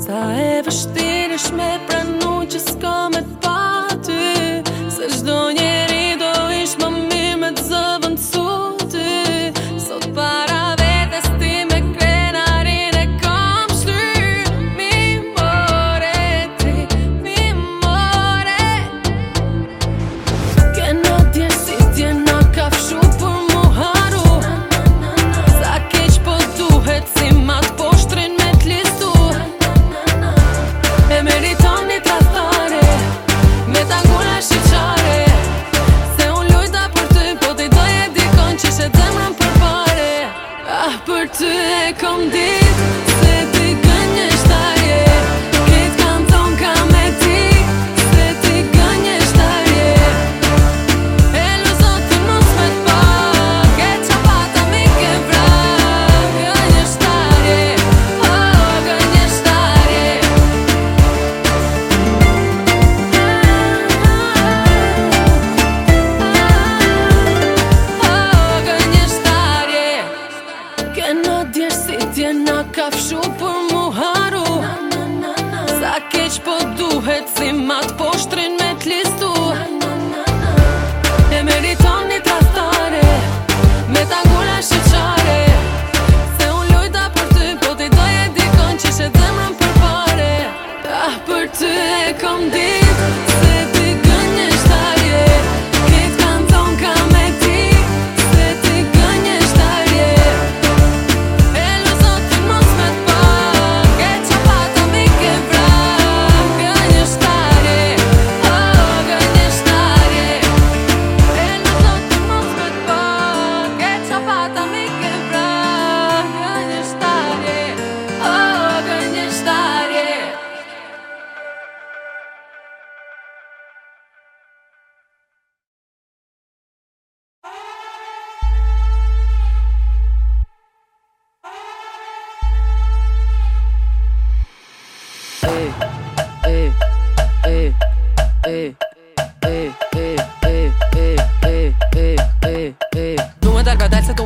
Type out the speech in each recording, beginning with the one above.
Sa e vështirësh me pranu që s'ka me të from this Keq po duhet si mat po shtrin me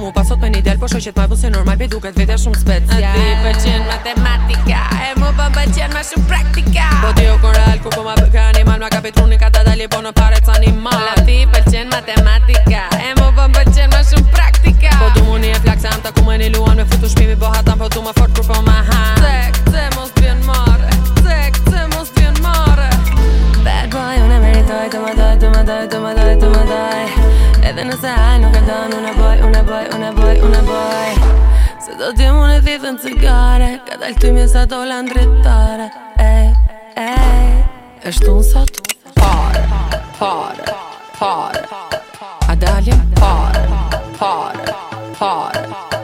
mu pasot me një del Po shoqet ma bu se normal pe duket vete shumë special A ti pëlqen po matematika E mu pëm po pëqen po ma shumë praktika Po ti o koral ku po ma bëka animal Ma ka petru një kata dalje po në pare të animal A ti pëlqen matematika E mu pëm pëqen ma shumë praktika Po du mu një flak se am ta ku me një luan Me futu shpimi po hatan po du ma fort kur po ma han Cek, cek mos t'vjen mare Cek, cek mos t'vjen mare Bad boy, unë meritoj Të më daj, të më Edhe nëse ajë nuk e donë Unë e boj, unë e boj, unë e boj, unë e boj Se do t'i unë e në cigare Ka dalë ty mje sa do lanë dritare Ej, ej Eshtë unë sot? Pare, pare, pare A dalë? Pare, pare, pare, pare.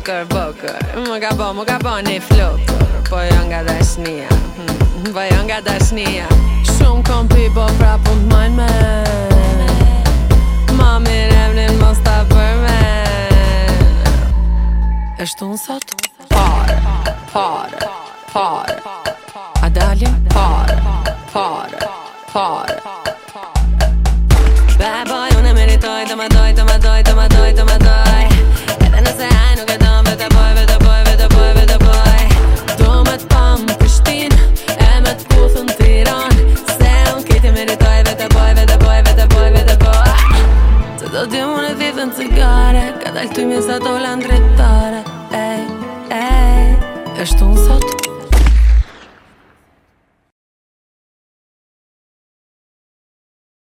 bëkër, bëkër Më ka bo, më ka bo një flokë Po jo nga dashnia hmm. Po jo nga dashnia Shumë kom pi, po pra pun të majnë me Mami në evnin mos për me Eshtë unë sot? Parë, parë, parë A dalje? Parë, parë, parë Bad boy, unë e meritoj, të më doj, të më doj, të më doj, të më doj Dhe këtu mjë sa do lanë drejtare Ej, ej, është unë sot